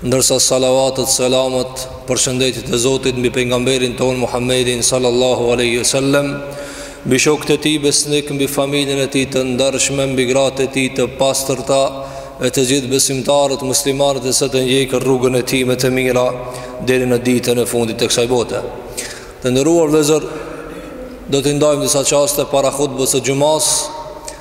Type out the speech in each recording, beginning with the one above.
Ndërsa salavatet selamet përshëndetjet e Zotit mbi pejgamberin ton Muhammedin sallallahu alaihi wasallam mbi shokët e tij besnik mbi familjen e tij të ndershme mbi gratë e tij të pastërta e të gjithë besimtarët muslimanët e se të ndjekë rrugën e tij me të mira deri në ditën e fundit të kësaj bote. Të nderuar vëllezër, do të ndajmë disa çaste para hutbës së xhumas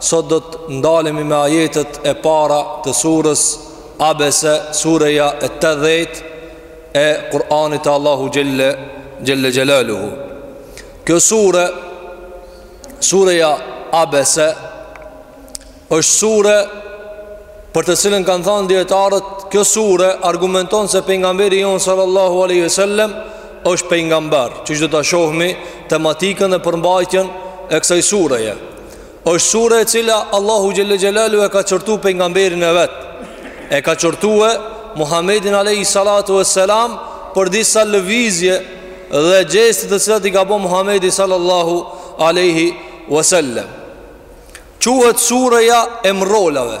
Sot do të ndalemi me ajetet e para të surës Abese, sureja e tetëdhjetë e Kur'anit të Allahut xhele xhelaluhu. Kjo sure, sureja Abese, është sure për të cilën kanë thanë dijetarët, kjo sure argumenton se pejgamberi jonë sallallahu aleyhi sallem, është pejgamber, që do ta shohmi tematikën e përmbajtjen e kësaj sureje. është sure e cila Allahu xhele xhelaluhu e ka qortu pejgamberin e vet E ka qortue Muhammedin Alejhi Salatu ve Selam Për disa lëvizje dhe gjeste të cilat i ka bo Muhammedi Salallahu Alejhi Vesellem Quhet sureja e mrrolave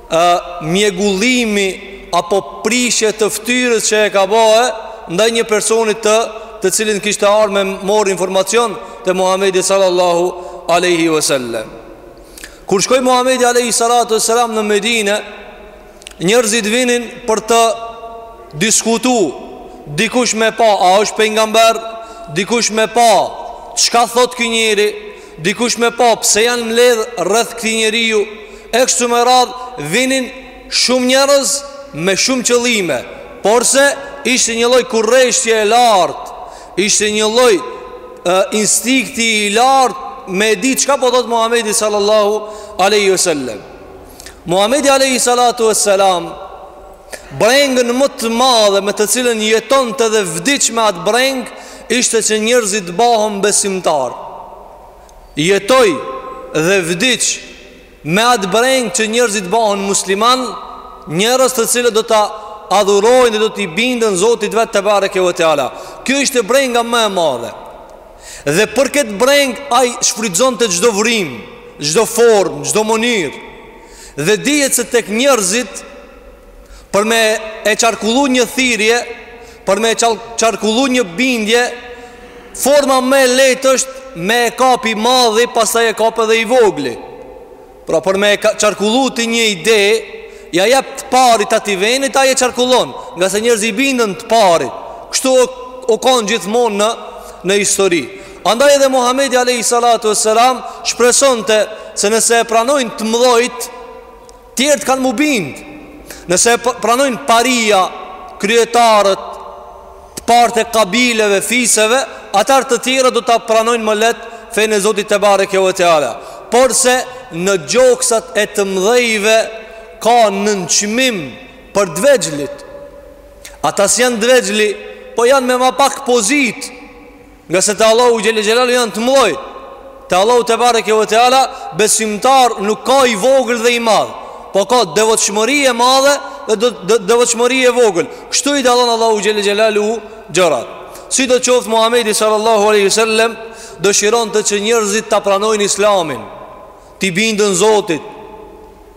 ë mjegullimi apo prishje të ftyrës që e ka bëhe ndaj një personi të cilin kishte ardhur me mor informacion te Muhamedi sallallahu alaihi wasallam. Kur shkoi Muhamedi alaihi salatu wasalam në Medinë, njerëzit vinin për të diskutu dikush me pa a është pejgamber, dikush me pa çka thot ky njeri, Dikush me pa pse janë mbledh rreth këtij njeriu e kështu me radh vinin shumë njerëz me shumë qëllime, porse ishte një lloj kurreshtje e lartë, ishte një lloj instinkti i lartë me e di çka po thotë Muhamedi sallallahu alaihi wasallam. Muhamedi alaihi salatu wassalam Brengën më të madhe me të cilën jetonte dhe vdiq me atë breng Ishte që njerëzit t'bahen besimtar Jetoi dhe vdiq me atë breng që njerëzit t'bahen musliman Njerëz të cilët do ta adhurojnë dhe do t'i binden zotit vet tebareke ve teala Kjo ishte brenga më e madhe Dhe për këtë breng ai shfrytëzonte çdo vrim Çdo form, çdo mënyrë Dhe dihet se tek njerëzit Për me e qarkullu një thirje Për me e qarkullu një bindje Forma më e lehtë është me e kap i madhi Pastaj e kap edhe i vogli Pra për me e qarkullu ti një ide Ia jep të parit atij venit Ai e qarkullon Ngase njerëzit i binden të parit Kështu o, o kanë gjithmonë në, në histori Andaj edhe Muhammedi a.s. Shpresonte se nëse e pranojnë të mdhojt Tjerët kanë m'u bind Nëse e pranojnë paria Kryetarët Të partë e kabileve, fiseve Atëherë të tjerët do ta pranojnë më lehtë Fenë e Zotit tebareke ve teala Porse në gjoksat e të mdhejve Ka nënçmim për t'vegjlit Ata s'janë t'vegjël Po janë me ma pak pozitë Ngase te Allahu xhel-le xhelaluhu janë të mdhoj Te Allahu tebareke ve teala Besimtar nuk ka i vogël dhe i madh Po ka devotshmëri e madhe Dhe devotshmëri e vogël Kështu i dallon Allahu xhel-le xhelaluhu Gjërat Sido qoftë Muhammedi sallallahu alejhi ve sel-lem Dëshironte që njerëzit ta pranojnë islamin T'i binden zotit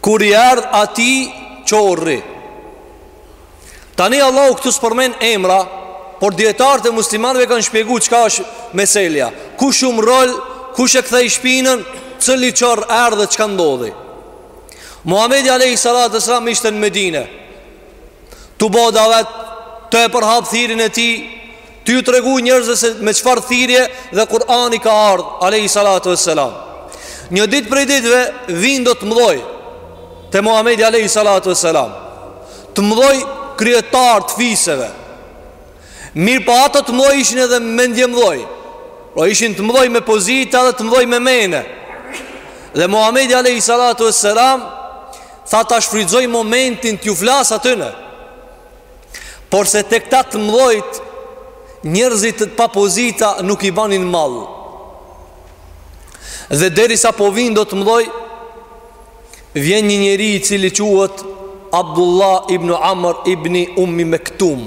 Kur i erdh atij qorri. Tani Allahu këtu s'përmen emra, por dijetarët e muslimanëve kanë shpjegu çka është meselja. Kush u mrrol, kush e ktheu shpinën, cili qorr erdh dhe çka ndodhi. Muhamedi alayhi salatu wasallam ishte në Medinë. Tu bë davet, tu e përhap thirrjen e tij, Tu ju tregu njerëzve se me çfarë thirrje dhe Kurani ka ardhë, alejhi salatu ve selam. Një ditë prej ditëve, vijnë do të mdhoj, te Muhamedi alejhi salatu ve selam, të mdhoj kryetarë të fiseve. Mirëpo ato të mdhoj ishin edhe mendjemdhoj, po ishin të mdhoj me pozita dhe të mdhoj me mene. Dhe Muhamedi alejhi salatu ve selam, tha ta shfrytëzoj momentin t'ju flas atyne. Porse te këta të mdhojt Njerëzit të pa pozita nuk i banin mall Dhe derisa po vijnë do të mdhoj Vjen një njeri i cili quhet Abdullah ibn Amr ibn Ummi Mektum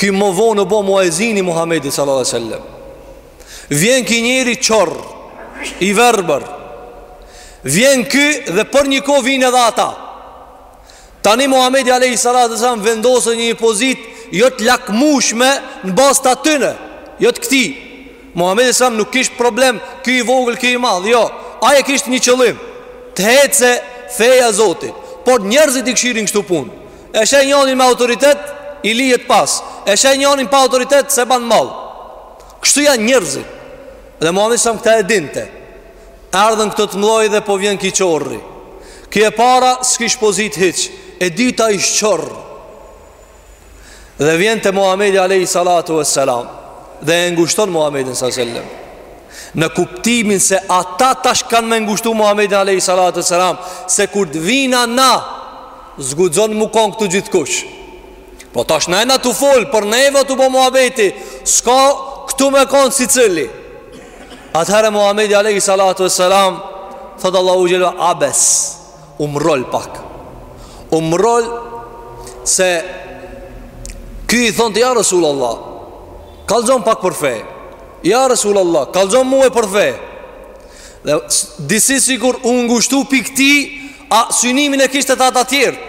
Ky më vonë bo muezini i Muhammedit sallallahu alaihi wasallam. Vjen ky njeri qorr i verbër. Vjen ky dhe për një kohë vijnë edhe ata. Tani Muhamedi alayhi salatu wasallam vendoset n'një pozitë jo të lakmushme në bazë të atyne, jo të këtij. Muhamedi sa nuk kish problem, ky i vogël, ky i madh, jo. Ai e kishte një qëllim, të hecë feja e Zotit. Por njerëzit i kishin kështu punë. E sheh njërin me autoritet, i lihet pas. E sheh njërin pa autoritet s'e ban mall. Kështu janë njerëzit. Dhe Muhamedi sa këtë e dinte. Erdhën këto të mdhoj dhe po vjen ki qorri Ki e para s'kish pozitë hiç E dyta ish qorr Dhe vjen te Muhammedi Alejhi Salatu ve Selam Dhe e ngushton Muhammedin sa sel-lem Në kuptimin se ata tash kanë me ngushtu Muhammedin Alejhi Salatu ve Selam Se kur të vina na S'guxon me konë këtu gjithkush Po tash na jena tu folë Për neve tu bo Muhammedi S'ka këtu me konë secili Atëherë Muhamedi alayhi salatu wassalam thot Allahu jelo abese u mrrol pak. U mrrol se ky i thonte ja Resulullah. Kallzom pak për fe. Ja Resulullah, kallzom mua për fe. Dhe disi sikur u ngushtu pik ti a synimin e kishte te ata tjerë.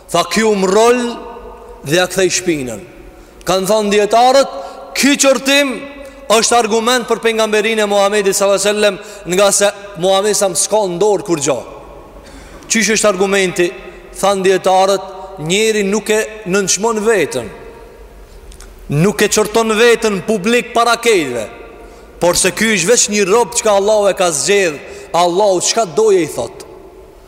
Tha ky u mrrol dhe ja ktheu shpinën. Kan thon dietarët, ky qortim është argument për pejgamberinë e Muhamedit sallallahu alajhi wasallam, nga se Muhamedi sallam s'ka n'dor kurgjë. Qysh është argumenti? Than dietarët, njeriu nuk e nënçmon veten. Nuk e qorton veten publik para krejtve. Por se ky është veç një rob që Allahu e ka zgjedh, Allahu çka do i thotë.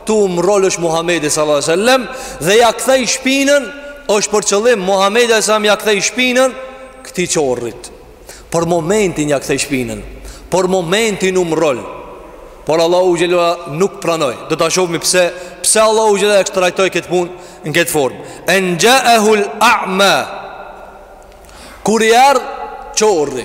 Këtu u mrrol është Muhammedi sallallahu alaihi wasallam dhe ja ktheu shpinën, është për qëllim Muhammedi sallallahu alaihi wasallam ja ktheu shpinën këtij qorrit. Për momentin ja ktheu shpinën, për momentin u mrrol. Por Allahu xhelala nuk pranoi. Do ta shohim pse pse Allahu xhelala e trajtoi këtë punë në këtë formë. En ja'ahu al-a'ma. Kur i ardh qorri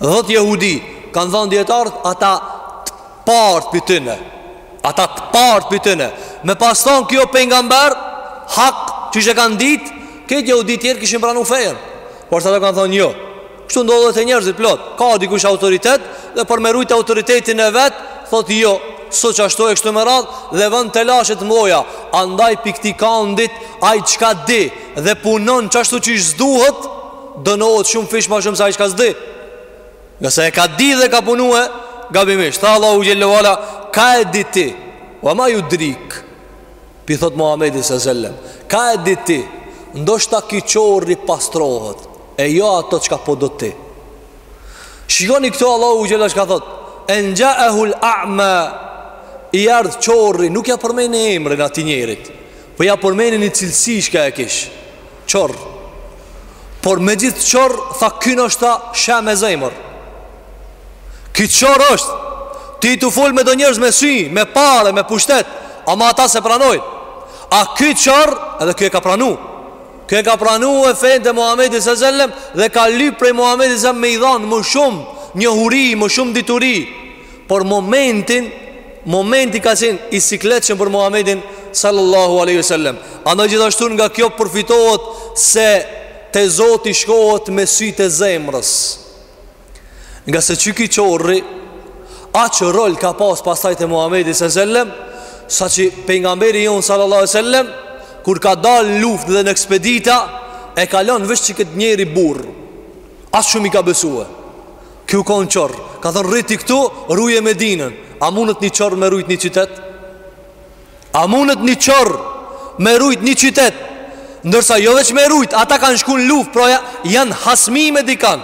Dhjetë jehudi Kanë thënë dijetarët Ata të parët e tyne Ata të parët e tyne Me pas thonë ky o pejgamber Hak qysh e kanë ditë Krejt jehudit tjerë kishin pranu fenë Por se ata kanë thonë jo Kështu ndodh edhe te njerëzit plot Ka dikush autoritet Dhe për me rujt autoritetin e vet Thotë jo S'o qashtu e kështu me radhë Dhe në vend të lajë e mlon Andaj për këtë dituri Ai çka di Dhe punon qashtu qysh s'duhet Dënohet shumëfish ma shumë se ai çka s'di Nëse e ka di dhe ka punue Gabimisht Tha Allahu Xhelle ve ala Ka e di ti Wa ma judrik P'i thot Muhammedit sallallahu alejhi ve sellem Ka e di ti Ndoshta ky qorri pastrohet E jo ata çka po do ti Shikoni këto Allahu Xhelle ve ala çka thot En xhaehul a'ma I ardh qorri Nuk ja përmendi emrin atij njerit Po ja përmendi një cilësi çka e kish Qorr. Por megjithëse qorr, tha ky është tu pashë me zemër. Ky qorr është, ti tu fol me do njerëz me sy, me pare, me pushtet, ama ata s'e pranojn. A ky qorr, edhe ky e ka pranu. Ky e ka pranue fenë e Muhammedit sallallahu alejhi ve sellem dhe ka lyp prej Muhammedit me i dhanë më shumë njohuri, më shumë dituri. Për momentin, momenti ka qenë i sikletshëm për Muhamedin sallallahu alaihi wasallam. Andaj gjithashtu nga kjo përfitohet se te Zoti shkohet me sytë e zemrës. Nga se qiky qorri aq rol ka pas pastaj te Muhamedi sallallahu alaihi wasallam, saqë pejgamberi jon sallallahu alaihi wasallam kur ka dal në luftë dhe në ekspedita e ka lënë veç qikët njeri burrë. Aq shumë i ka besuar. Ky o konë qorr Ka thënë rri ti këtu, ruje Medinën A mundet një qorr me rujt një qytet? A mundet një qorr me rujt një qytet? Ndërsa jo veç me rujt, ata kanë shku në luft Pra janë hasmi me dikan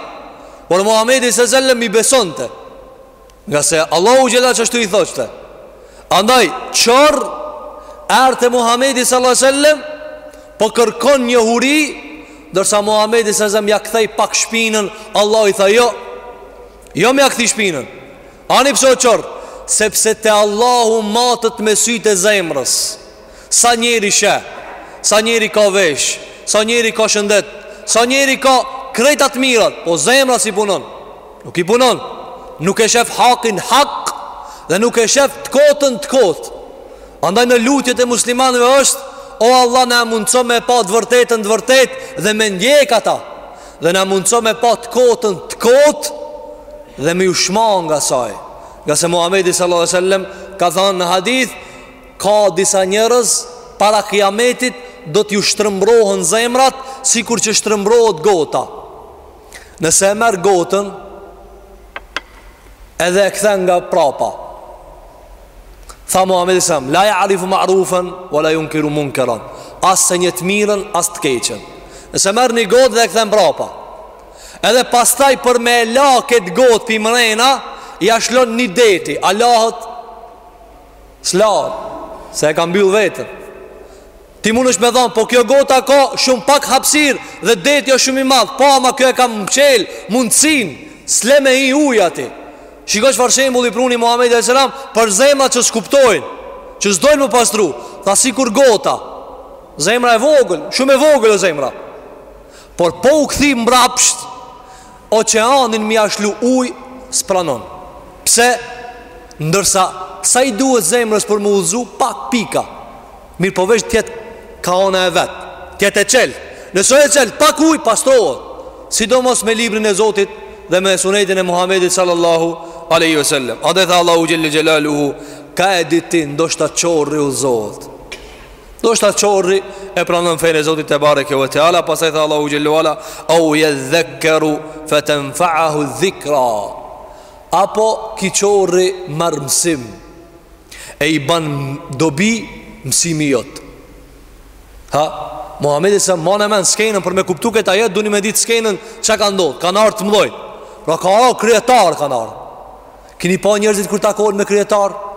Por Muhammedi sallallahu aleyhi ve sellem i besonte Ngase Allahu xhelle ve ala qashtu i thoshte Andaj, qorr erdh te Muhammedi sallallahu aleyhi ve sellem Po kërkon njohuri Ndërsa Muhamedi sallallahu aleyhi ve sellem ja kthej pak shpinën, Allahu i tha jo. Jo me ja kthy shpinën. Ani pse o qorr, sepse te Allahu matet me sytë e zemrës. Sa njeri sheh, sa njeri ka vesh, sa njeri ka shëndet, sa njeri ka krejt të mirat, po zemra s'i punon. Nuk i punon. Nuk e shef hakin hak dhe nuk e shef të kotën të kotë. Andaj në lutjet e muslimanëve është O Allah na mundso me pa të vërtetën të vërtetë dhe me ndjek ata dhe na mundso me pa të kotën të kotë dhe me ju shmang nga saj. Ngase Muhamedi sallallahu alaihi wasallam ka thënë në hadith ka disa njerëz para kijametit do t'ju shtrëmbrohen zemrat sikur që shtrëmbrohet gota. Nëse e merr gotën edhe e kthen nga prapa. Tha Muhamedi alejhi selam, la ya arifu ma'rufan wa la yunkiru munkaran. As s'e njeh të mirën, as të keqen. Nëse merr një gotë dhe e kthen prapa. Edhe pastaj për me e la këtë gotë pi mrena, ja shlon një det, a lahet? S'lahet, se e ka mbyll veten. Ti mundesh me thanë, po kjo gota ka shumë pak hapsirë dhe deti është shumë i madh, po ama kjo e ka mçel mundësinë, s'le me hi uji aty. Shiko çfarë shembull i pruni Muhammedi alejhi selam për zemra që s'kuptojnë, që s'dojnë m'u pastru, tha sikur gota, zemra e vogël, shumë e vogël o zemra. Por po u kthy mbrapsht, oqeanin me ja shlu uj, s'pranon. Pse, ndërsa, sa i duhet zemrës për m'u udhëzu, pak pika, Mirëpo veç t'jetë ka ana e vet T'jetë e çelë Nëse o e çelë pak uj pastrohet Sidomos me librin e Zotit Dhe me sunetin e Muhammedit sallallahu aleyhi ve sellem Andaj tha Allahu xhelle xhelaluhu Ka e di ti ndoshta qorri udhzohet Ndoshta qorri e pranon fenë e Zotit tebareke ve teala Pastaj tha Allahu xhelle ve ala Eu jedhdhekkeru fe tenfeahu dhikra Apo ky qorri merr msim E i ban dobi mësimi jot Ha? Muhammedi alejhi selam mane n'men skenën për me kuptu këtë ajet Doni me dit skenën çka ka ndodh Kanë ardh të mdhoj Pra ka kryetarë kanë ardh Kini pa njerëzit kur takohen me kryetarë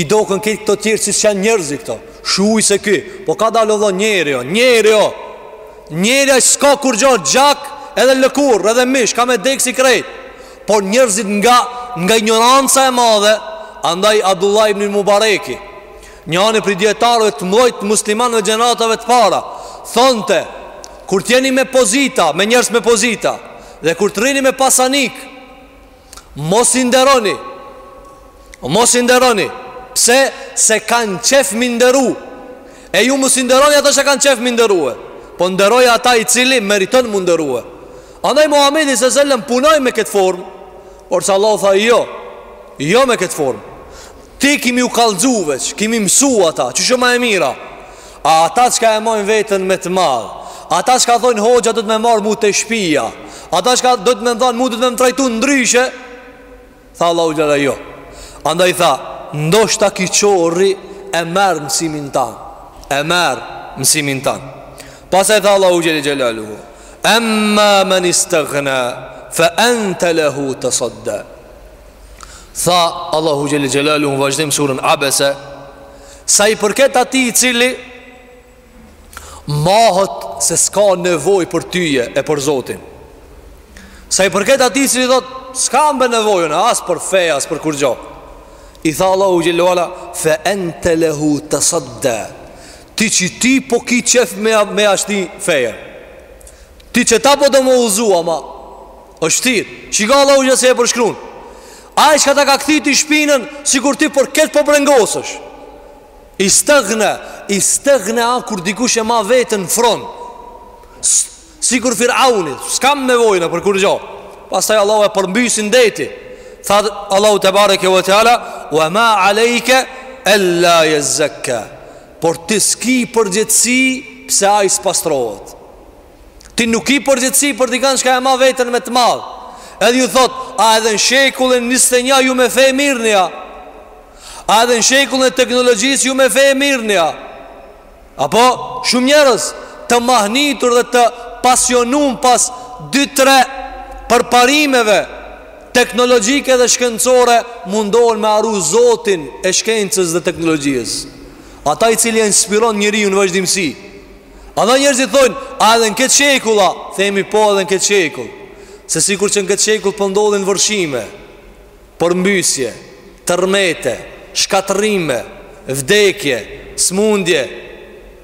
I doken këta të tjerë si s'janë njerëz këta Shuj se ky Po kadal o vlla njeri o Njeri o Njeri o s'ka kurgjo gjak Edhe lëkurë edhe mish Ka me dek si krejt Por njerëzit nga nga injoranca e madhe, andaj Abdullah ibn Mubareki, njëni prej dietarëve të mëdhenj të muslimanëve gjeneratave të para, thonte, kur të jeni me pozita, me njerëz me pozita dhe kur të rrini me pasanikë, mos i nderoni. Mos i nderoni. Pse? Se kanë qef mi nderu. E ju mos i nderoni ata që kanë qef mi nderue. Po nderoj ata i cili meriton mu nderue. Andaj Muhamedi sallallahu alejhi ve selem punoi me këtë formë. Por Allahu tha jo. Jo me këtë formë. Ti ki mi u kallëzu veç, ki mi mësu ata, që shumë e mira. A ata çka e majnë veten me të madh. Ata çka thonë hoxha duhet me m'marrë mu te shpia. Ata çka do me thanë mu duhet me më trajtu ndryshe. Tha Allahu xhele jo Andaj tha Ndoshta ki qorri e merr mësimin tan E merr mësimin tan Pastaj tha Allahu xhele xhelaluhu Emma men istagna Fe ente lehu tesadda Tha Allahu xhele xhelaluhu në vazhdim surën abese Sa i përket atij i cili Mahet se s'ka nevojë për tyje e për Zotin Sa i përket atij i cili thotë S'kam be nevojë unë as për fe, as për kurgjo I tha Allahu xhele ve ala Fe ente lehu tesadda Ti që ti po ki qef me, me e shti n'fe Ti që ti po do me udhëzu ama është thirë Shika Allahu xhele ve ala si e përshkrun Ai çka ta ka kthy ty shpinën Sikur ti për këtë po brengosësh Istaghna, istaghna a kur dikush e ma veten në fron. Sikur Firauni, s'kam nevojë për kurgja. Pastaj Allahu e përmbysi n'deti. Tha Allahu tebareke ve teala, "Wa ma alejke ella yezakka." Por ti s'ki përgjegjësi pse ai s'pastrohet. Ti nuk ki përgjegjësi për dikan çka e ma veten me të madh. Edhe ju thotë, a edhe në shekullin 21 ju me fe mirreni a? A edhe në shekullin e teknologjisë ju me fe mirreni a? Apo shumë njerëz të mahnitur dhe të pasionun pas 2-3 përparimeve teknologjike dhe shkencore mundohen me harru zotin e shkencës dhe teknologjisë. Ata i cili e inspiron njeriun në vazhdimësi. Edhe njerëzit thonë, a edhe në këtë shekull a, themi po edhe në këtë shekull, se sikur që në këtë shekull po ndodhin vërshime, përmbysje, tërmete, shkatrrime, vdekje, smundje,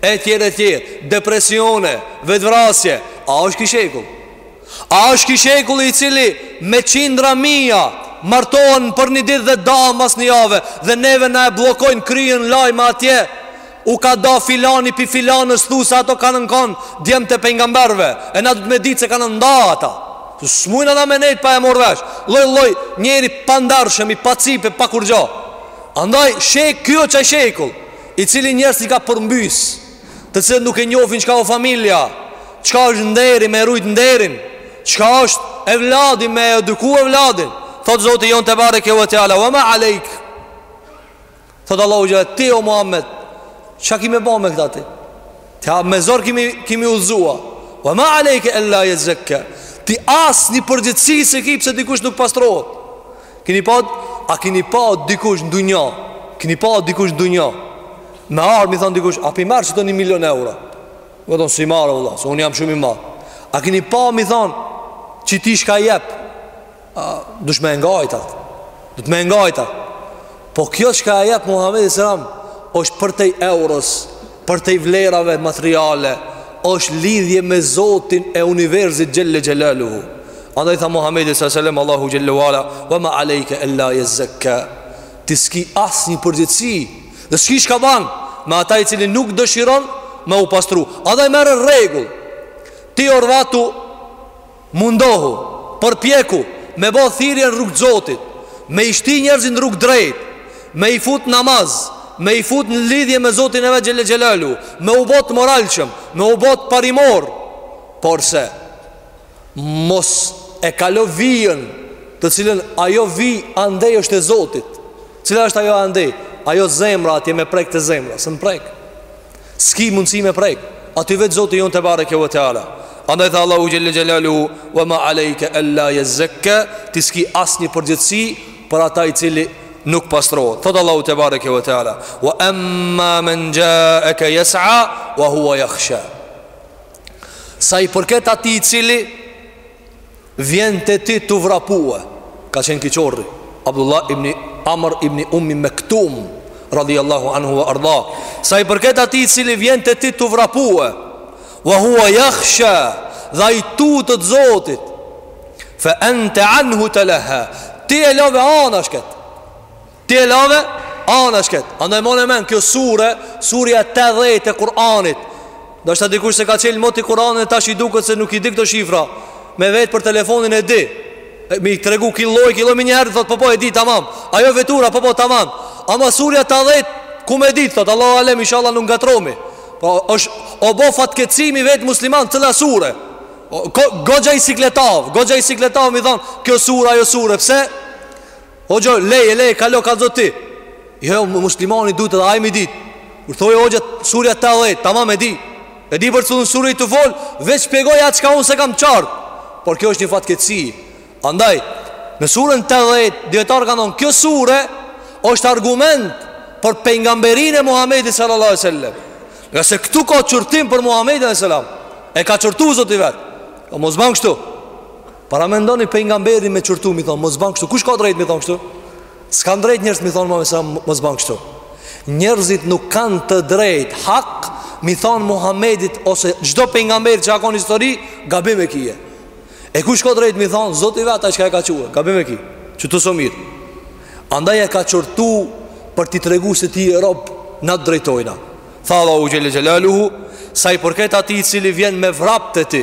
e tjerë e tjerë, depresione, vetëvrasje, a është ky shekull? A është ky shekull i cili me qindra mija martohen për një dit dhe dahen mas një jave dhe neve na e bllokojnë kryen lajme atje, U ka da filani pi filanës thu se ato kanë kanë djem të pejgamberve E na duhet me ditë se kanë nda ata S'mujna na me nejtë pa e morr vesh Lloj, lloj, njeri i pandershëm i pacipë, pa kurgjo Andaj, shek, kjo që e shekull I cili njerëzit i ka përmbys Të cilët nuk e njofin çka o familja Çka është nderi me rujt nderin Çka është evladi me eduku evladin Thotë Zoti jonë tebareke ve teala Ve ma alejke Thot Allahu xhelle ti o Muhammed, çka ki me bë me këta ti? Ti me zor ki me i ki me i udhzu a. Wa ma alayka illa yazakka. Ti as një përgjegjësi s'e ki pse dikush nuk pastrohet. Kini pa, a kini pa dikush në dunja? Kini pa dikush në dunja? Me ardh me i thon dikush, a pi merr qito 1 milion euro. Me thon s'i marr vlla, se un jam shumë i madh. A kini pa me i thon, qi ti shka jep? A, dush me e ngajt at Dush me e ngajt at Po kjo çka e jep Muhammedi alejhi selam është përtej euros Përtej vlerave materiale është lidhje me Zotin e Univerzit Xhelle Xhelaluhu Andaj tha Muhammedit alejhi selam Allahu xhelle ve ala Ve ma alejke ella jezzekka Ti s'ki asnjë përgjegjsi Dhe s'ki shka ban Me ata i cili nuk dëshiron Me u pastru Andaj merre rregull Ti orvatu Mundohu, përpjeku me bo thirrje në rrugë të Zotit, me i shti njerëzit në rrugë drejt, me i fut namaz, me i fut në lidhje me Zotin e vet Xhelle Xhelaluhu, me u bo të moralshëm, me u bo të parimor, porse, mos e kalo vijën të cilën ajo vijë andej është e Zotit. Cila është ajo andej? Ajo zemra atje me prek te zemra, s'mun prek. S'ki mundësi me prek Aty vetë Zoti jonë tebareke ve teala Andaj tha Allahu xhelle xhelaluhu Ve ma alejke ella jezzekka Ti s'ki asnjë përgjegjsi Për ata i cili nuk pastrohet Thotë Allahu tebareke ve teala Ve emma men xhaeke jes'a Ve hua jakhsha Sa i përket atij i cili Vjen te ti tu vrapue Ka qenë ky qorri Abdullah ibn Amr ibn Ummi Mektum Radiallahu anhu wa arda Sa i përket atij i cili vjen te ti tu vrapue Wa hua jakhsha Dhe ai tutet Zotit Fe ente anhu telehha Ti e lave anash këtë Ti e lave anash këtë Andaj mone men kjo sure Surja 80 e Kur'anit Ndoshta dikush s'e ka çelë moti Kur'anin Tash i duket se nuk i di kto shifra Me vetë për telefonin e di Me i tregu ky lloj, ky lloj mi njerë Thot po po e di tamam Ajo vetura po po tamam Ama surja 80 ku me dit Thot Allahu alem ishalla nuk ngatrrohmi Po është o bo fatkeqsi me i vetë muslimant cila sure Goxha i sikletav Goxha i sikletav me i thonë Kjo sure ajo sure Pse? Hoxhë leje leje kalo kallzo ti. Jo jo muslimani duhet edhe ai me dit. Kur thoi hoxhë surja 80 tamam e di. E di për çfarë sure të fol, veç shpjegoj atë çka unë s'e kam qart. Por kjo është një fatkeqsi. Andaj në surën 80 dijetarët kanë thënë kjo sure është argument për pejgamberinë e Muhamedit sallallahu alaihi wasallam. Ngase këtu ka qortim për Muhamedit sallallahu alaihi wasallam. E ka qortu Zoti vet. O mos ban kështu. Paramendoni pejgamberin me qortu me i thon mos ban kështu. Kush ka drejt me i thon kështu? S'kan drejt njerëzit me i thon Muhamedit alaihi selam mos ban kështu. Njerëzit nuk kanë të drejt hak me i thon Muhamedit ose çdo pejgamber që ka kon n'histori gabim e kie. E kush ka drejt me i thon Zoti vet ai çka e ka çue gabim e ki. Qëtu s'o mirë. Andaj e ka qortu për t'i tregu se ti je rob na drejtojna. Tha Allahu xhel-le xhelaluhu sa i përket atij i cili vjen me vrap te ti.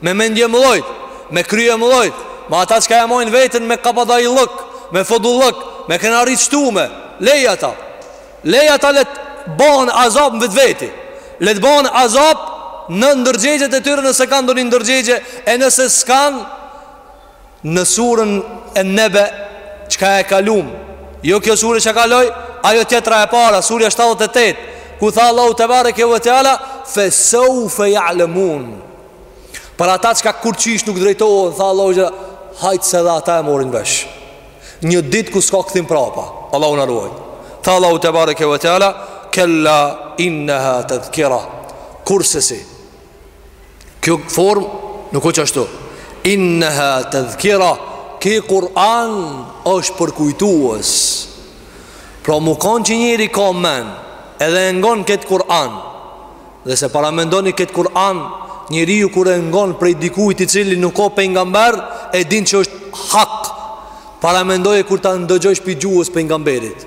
Me mendje mllojt, me krye mllojt Ma ata çka e majnë veten me kapadaillëk Me fodullëk, me këna rritë shtume Leji ata Leji ata le t'banë azab në vetveti Le t' banë azab në ndërgjegjet e tyre nëse kanë donjë ndërgjegje E nëse s'kanë në surën e nebe çka e kalum jo kjo sure ça kaloj ajo tjetra e para surja 78 ku tha Allahu tebareke ve teala fe seufe ja'lemun për ata çka kurqish nuk drejtohen tha Allahu që hajt se dhe ata e morin vesh një dit kur s'ka kthim prapa Allahu na ruaj tha Allahu tebareke ve teala kella inneha tedhkira kursesi Kjo form nuk është ashtu. Inneha tedhkira, ki Kur'an është përkujtues. Pra me kon që njëri ka men, edhe e ngon këtë Kur'an. Dhe se paramendoni këtë Kur'an, njeriu kur e ngon prej dikujt i cili nuk o pejgamber, e din që është hak. Paramendoje kur ta ndëgjojsh pi gjuhës pejgamberit.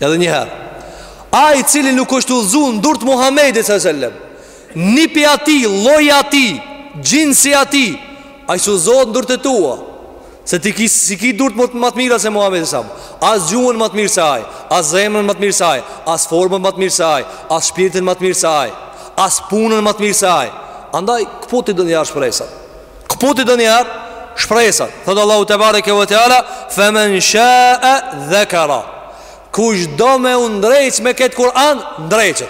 Edhe një herë. Ai i cili nuk është udhëzu në durt Muhamedit sallallahu alaihi wasallam, nipi i atij, lloji i atij, xhinsi i atij, ai s'udhëzohet në durt e tua. Se ti ki s'i ki durt ma të mira se Muhamedi sa. As gjuhën ma të mirë se ai, as zemrën ma të mirë se ai, as formën ma të mirë se ai, as shpirtin ma të mirë se ai, as punën ma të mirë se ai. Andaj kputi donjëherë shpresat. Këputi donjëherë shpresat Thotë Allahu tebareke ve teala Femen shae dhekerah Kush do me u ndreq me këtë Kur'an Ndreqet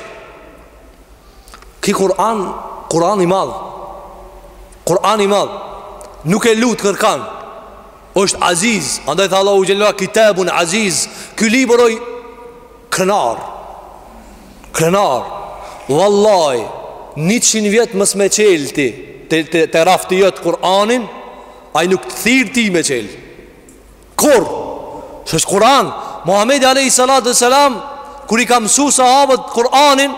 Ki Kur'an Kur'ani i madh Kur'ani i madh Nuk e lut kërkan është aziz Andaj tha Allahu xhelaluhu Kitabun aziz Ky libër o Krenar Krenar Vallahi njëqind vjet mos me çel ti te, te, te rafti jot Kur'anin ai nuk të thirr ti me çel kurr Se është Kur'an Muhammedi a.s. Kur i ka mësu sahabët Kur'anin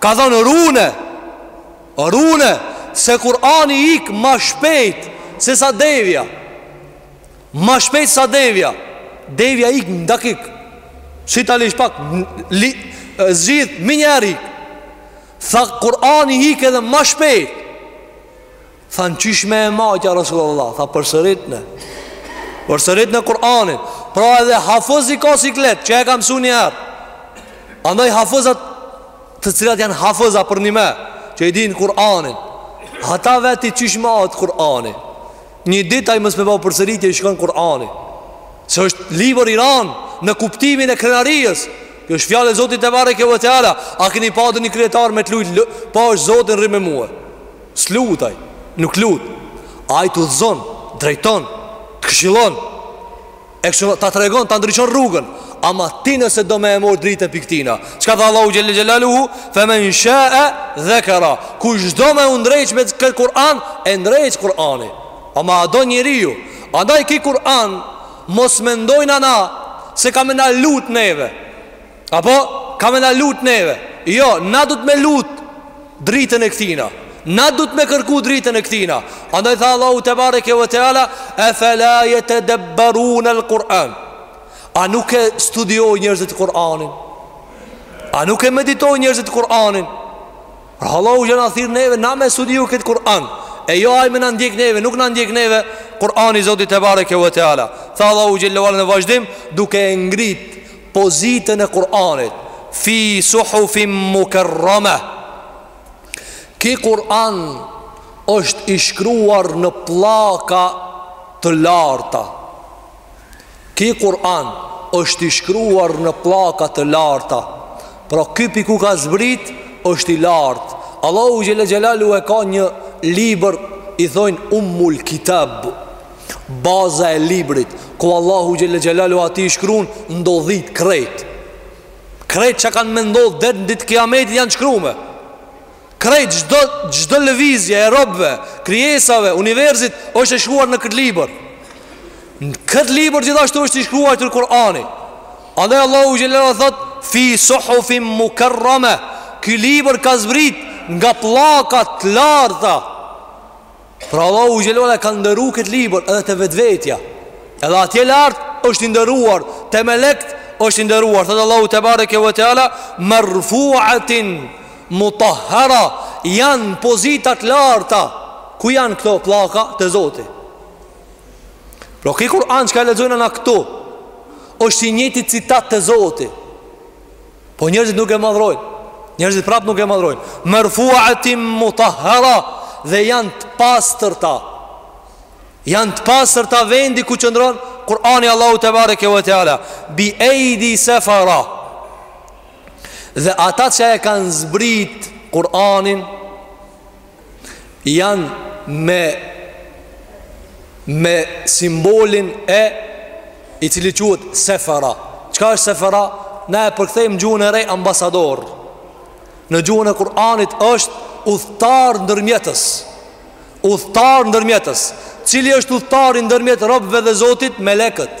Ka thonë rune Rune Se Kur'ani ik ma shpejt Se sa devja Ma shpejt sa devja Devja ik në dakik Si ta lish pak zgjidh menjëherë ik Tha Kurani ik edhe ma shpejt Thanë qysh me e majt ja Rasulullah Tha përsëritne Përsëritne Kuranin Pra edhe hafëzi ka siklet Që e ka msu njëherë Andaj hafëzat Të cilat janë hafëza përnime Që e dinë Kuranin Ata vet-i qysh me majt Kuranin Një ditë ai mos me bë përsëritje i shkon Kur'ani. Se është libër i randë në kuptimin e krenarisë. Kjo është fjalë e Zotit te bareke ve teala. A keni pa donjë kryetar me të lut, pash Zotin rri me mua. S'lut ai, nuk lut. Ai të udhëzon, drejton, të këshillon. E kështu ta tregon, ta ndriçon rrugën Ama ti nëse do me e mor dritë pi këtina Çka tha Allahu xhele xhelaluhu Fe men shae dhekerah Kush do me u ndreq me këtë Kur'an E ndreq Kur'ani Ama a do njeriu Andaj ki Kur'an Mos mendoni na Se ka me na lut neve Apo, ka me na lut neve Jo, na duhet me lut dritën e këtina Na duhet me kërku dritën e këtina Andaj tha Allahu tebareke ve teala E fela jetedebberunel Kur'an A nuk e studiojnë njerëzit Kur'anin A nuk e meditojnë njerëzit Kur'anin Allahu pra na thirr neve na me studiu këtë Kur'an, e jo ai me na ndjek neve, nuk na ndjek neve Kur'ani i Zotit tebareke ve teala. Tha Allahu xhele ve ala në vazhdim duke e ngrit pozitën e Kur'anit fi suhufin mukarrame. Ki Kur'an është i shkruar në pllaka të larta. Ki Kur'an është i shkruar në pllaka të larta Pra ky pi ku ka zbrit është i lartë Allahu xhele xhelaluhu e ka një libër i thojnë Ummul Kitab Baza e librit Ku Allahu xhele xhelaluhu aty i shkrun ndodhitë krejt Krejt qa kanë me ndodhë deri në ditë kiametit janë shkrume Krejt çdo çdo lëvizje e robëve, krijesave, universit është e shkruar në këtë libër. Në këtë libër gjithashtu është i shkruar Kur'ani. Andaj Allahu xhelaluhu thotë fi suhufin mukarrame. Ky libër ka zbrit nga pllaka të larta. Pra Allahu xhele ala e ka nderu këtë libër edhe te vetvetja Edhe atje lart është i nderuar Te melekët është i nderuar Thotë Allahu tebareke ve teala Merfuatin mutahhara Janë pozita t'larta Ku janë këto pllaka te Zoti Pra ky Kur'an çka e lexojmë na këtu është i njëti citat te Zoti Po njerëzit nuk e madhrojnë Njerëzit prap nuk e madhrojnë Merfuatin mutahhara Dhe janë të pastërta Janë të pastërta vendi ku qëndron Kurani Allahu tebareke ve teala Bi ejdi sefara Dhe ata që e kanë zbrit Kur'anin janë me me simbolin e i cili quhet sefara. Çka është sefara? Na e përkthejmë n'gjuhën e re ambasador. Në gjuhën e Kur'anit është udhëtar ndërmjetës. Udhëtar ndërmjetës. Cili është udhëtari ndërmjet robëve dhe Zotit? Melekët.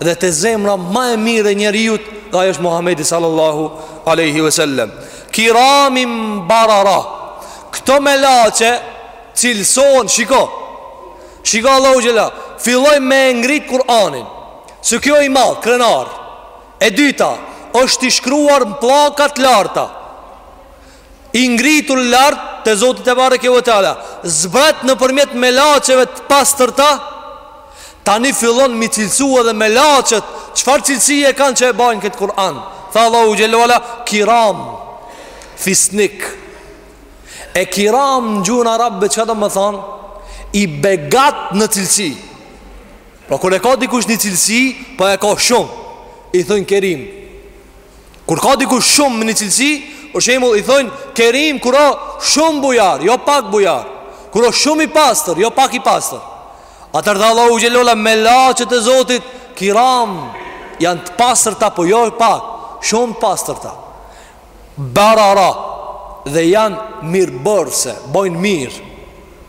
dhe te zemra ma e mirë e njeriut dhe ai është Muhammedi sallallahu alejhi ve sellem kiramin barara këto melaçe i cilëson shiko shiko Allahu xhele ala filloi me e ngrit Kur'anin se ky o i madh krenar e dyta është i shkruar në pllaka t'larta I ngritur lart te Zoti tebareke ve teala, zbret nëpërmjet melaçeve të pastërta, tani fillon m'i cilësu edhe melaçet, çfarë cilësie kanë që e bajnë këtë Kur'an? Tha Allahu xhele ala kiram fisnik. E kiram në gjuhën arabe çka do me thanë? I begat në cilësi. Pra kur e ka dikush një cilësi, po e ka shumë. I thojnë Kerim. Kur ka dikush shumë një cilësi Për shembull i thojnë Kerim kur o shumë bujar Jo pak bujar Kur o shumë i pastër Jo pak i pastër Atëherë tha Allahu xhele ala melaçet e Zotit Kiram Janë të pastërta po jo pak Shumë të pastërta Barara Dhe janë mirëbërëse Bojnë mirë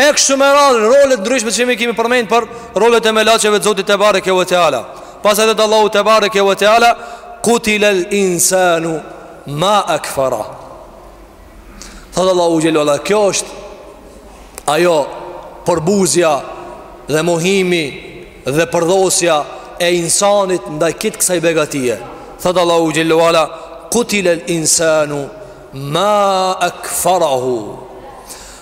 E kështu me radhë, role t'ndryshme që i kemi përmend për rolet e melaçeve të Zotit tebareke ve teala. Pastaj thot Allahu tebareke ve teala, "Qutila al-insanu ma akfara." Thot Allahu xhele ala, kjo është ajo përbuzja dhe mohimi dhe përdhosja e insanit ndaj krejt kësaj begatie. Thot Allahu xhele ala, "Qutila al-insanu ma akfarahu."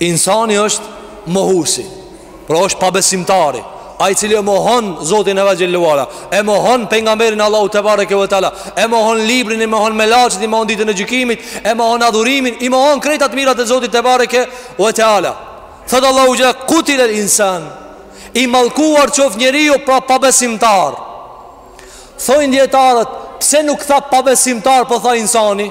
Insani është mohusi Pra është pabesimtari Ai i cili e mohon Zotin e vet xhela ue ala E mohon pejgamberin e Allahut tebareke ve teala E mohon librin, i mohon melaqet, e mohon ditën e gjykimit E mohon adhurimin, i mohon krejt të mirat e Zotit tebareke ve teala Thotë Allahu xhela, kutilel insan I mallkuar qoftë njeriu pra pabesimtar Thojnë dijetarët, pse nuk tha pabesimtar po tha insani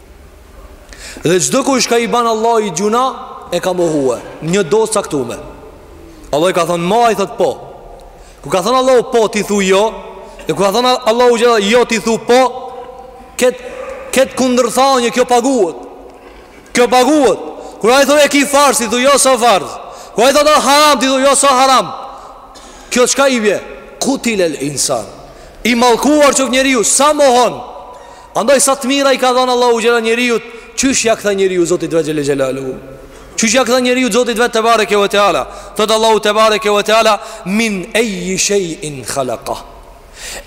Dhe çdokush ka i ban Allahit gjynah E ka mohue Një dozë të caktume Allahi ka thonë mo ai thotë po Ku ka thonë Allahu po ti thu jo Dhe ku ka thonë Allahu xhela jo ti thu po Këtë kët kundërthanje kjo paguhet Kjo paguhet Kur ai thotë e ki farz ti thu jo s'o farz Kur ai thotë haram ti thu jo s'o haram Kjo çka i bje Kutilel insan I mallkuar qoftë njeriu sa mohon Andaj sa të mira i ka dhënë Allahu xhela njeriut, qysh ja kthen njeriu Zotit vet xhela xhelaluhu. Qysh ja kthen njeriu Zotit vet tebareke ve teala. Thot Allahu tebareke ve teala min ayi shay'in khalaqa.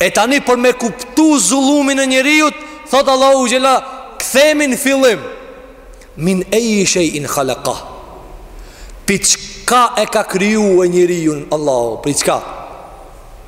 E tani për me kuptu zullumin e njeriut, thot Allahu xhela kthemi në fillim. Min ayi shay'in khalaqa. Pi çka e ka krijue njeriun Allahu, pi çka?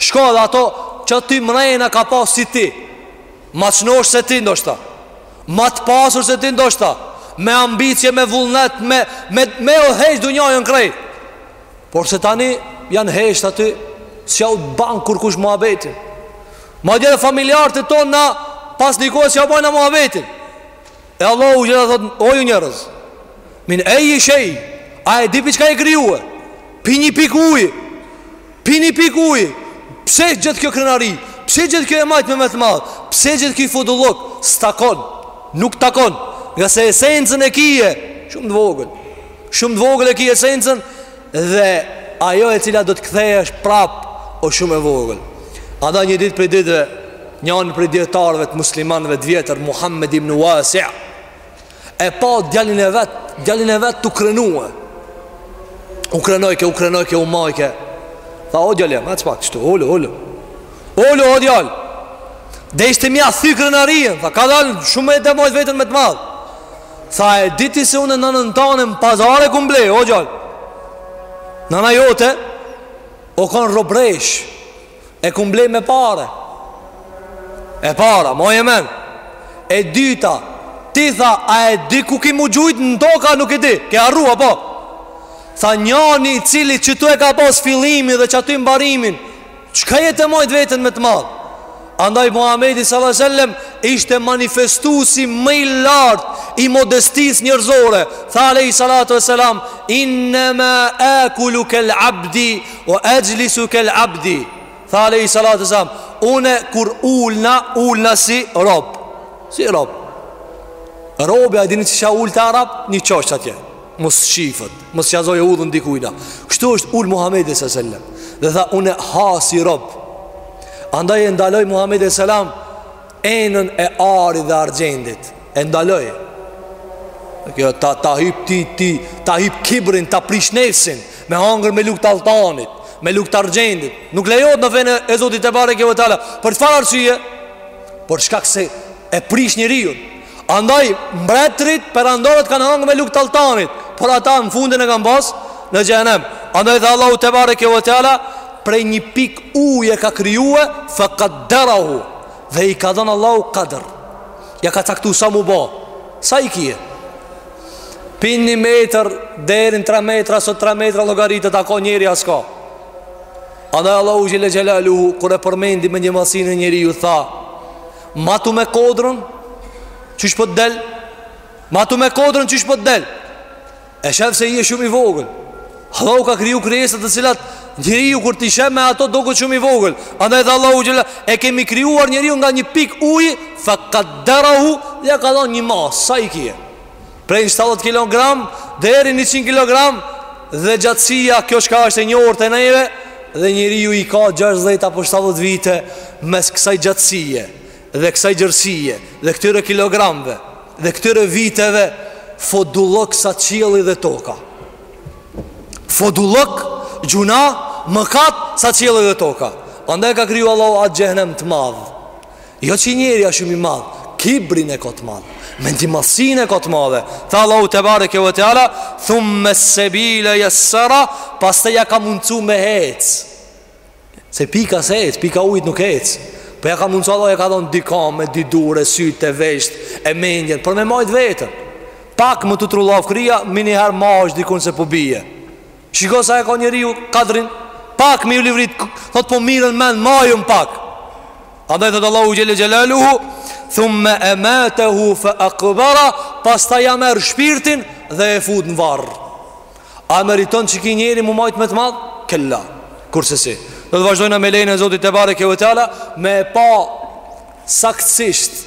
Shko dhe ato qaty mrena ka pas si ti Ma shnosh se ti ndoshta Ma të pasur se ti ndoshta Me ambicje, me vullnet, me, me, me o hejsh dunjanë krejt Por se tani janë heshtë aty S'jau ban kurkush muhabetin Madje edhe familjarët e tona Pas një kohe s'jau bajnë muhabetin E Allahu xhela thot O ju njerëz Min eji shej A e di pi çka je krijue Pi një pik uj Pi një pik uj Pse gjithë kjo krenari Pse gjithë kjo e majtme me të madh Pse gjithë kjo fodullok S'takon Nuk takon Ngase esencën e kije Shumë të vogël Shumë të vogël e kije esencën Dhe ajo e cila do të kthehesh prap o shumë e vogël Andaj një ditë prej ditëve Njani prej dijetarëve të muslimanëve të vjetër Muhammed ibn Wasi E pa djalin e vet Djalin e vet tu u krenue U krenojke, u krenojke, u majke Tha o djali em, ec pak, qëtu, ulu, ulu Ulu o djal Deshte me ja thy krenarinë Tha kadal shumë je tu e majt veten me të madh Tha e di ti se unë nënën tane në pazar e kum ble, o djal Nëna jote, o kanë robëreshë E kum ble me pare E para, moje men E dyta, ti tha a e di ku ki m'u gjujt në tokë a nuk e di Ke harrue po Tha njani i cili qëtu e ka pas fillimin dhe qaty mbarimin Çka je të majtë vetën me të madh? Andaj Muhamedi sallallahu alaihi wasallam ishte manifestuesi më i lartë i modestisë njerëzore. Tha alaihi salatu wasalam, "Inna ma akulu kal abdi wa ajlisu kal abdi." Tha alaihi salatu wasalam, "Unë kur ulna, ulna si rob." Si rob. Robi a dini qysh ulet robi? Në një qosh atje. Mos shifet, mos ja zojë udhën dikujna. Kështu është ul Muhamedi sallallahu alaihi wasallam dhe tha unë ha si rob. Andaj e ndaloi Muhamedi sallallahu alaihi wasallam enën e arit dhe argjendit. E ndaloi. Kjo ta ta hip ti ti ta hip kibrin ta prish nefsin me hangër me lugë t'altanit, me lugë t'argjendit. Nuk lejohet në fenë e Zotit tebareke ve teala. Për çfarë arsye? Për shkak se e prish njeriun. Andaj mbretërit perandorët kanë hangër me lugë t'altanit Por ata fundin e kanë pas në xhehnem Andaj tha Allahu tebareke ve teala Prej një pik uj e ka kriju Fe kadderahu Dhe i ka dhënë Allahu kadër Ja ka caktu sa mu bo Sa i kje Prej një metër Deri në 3 metra Sot 3 metra llogaritet A ka njeri a s'ka Andaj Allahu xhele xhelaluhu Kur e përmendi mendjemadhsinë e njeriut tha Matu me kodrën Qysh po të del Matu me kodrën qysh po të del E shef se je shumë i vogël Allahu ka kriju krijesat të cilat Njeriu kur t'i sheh me ato doket shumë i vogël Andaj tha Allahu xhele E kemi krijuar njeriun nga një pik uj Fe kadderahu Ja ka dhan një mas Sa i kje Prej 70 kilogram deri në 100 kilogram dhe gjatësia kjo çka është e njohur te neve dhe njeriu i ka 60 apo 70 vite mes kësaj gjatësie dhe kësaj gjërësie dhe këtyre kilogramve dhe këtyre viteve fodullëk sa qielli dhe toka fodullëk gjynah mëkat sa qielli dhe toka Andaj ka kriju Allahu atë xhehnem të madh Jo që njeri është shumë i madh Kibrin e ka të madh Mendjemadhsinë e ka të madhe Tha Allahu tebareke ve teala Thumme sebile jessera Pastaj ja ka mundsu me hec Se pika s'hec Pika ujt nuk hec Po ja ka mundsu Allahu ja ka dhonë dy kamë E dy durë, sytë, e veshtë, e mendjen Për me majt vetën Pak me t'u trullav krya Meniherë mahesh dikun se po bije Shiko sa e ka njeriu kadrin Pak me ju livrit Thot po mirren mend majëm pak Andaj thot Allahu xhele xhelaluhu Thumme ematehu fe akberah Pastaj ja merr shpirtin Dhe e fut në varr A e meriton që ky njeri mu majtë me të madh Kella Kurrsesi Do të vazhdojmë me lejnë e zotit tebareke ve teala Me e pa Saktësisht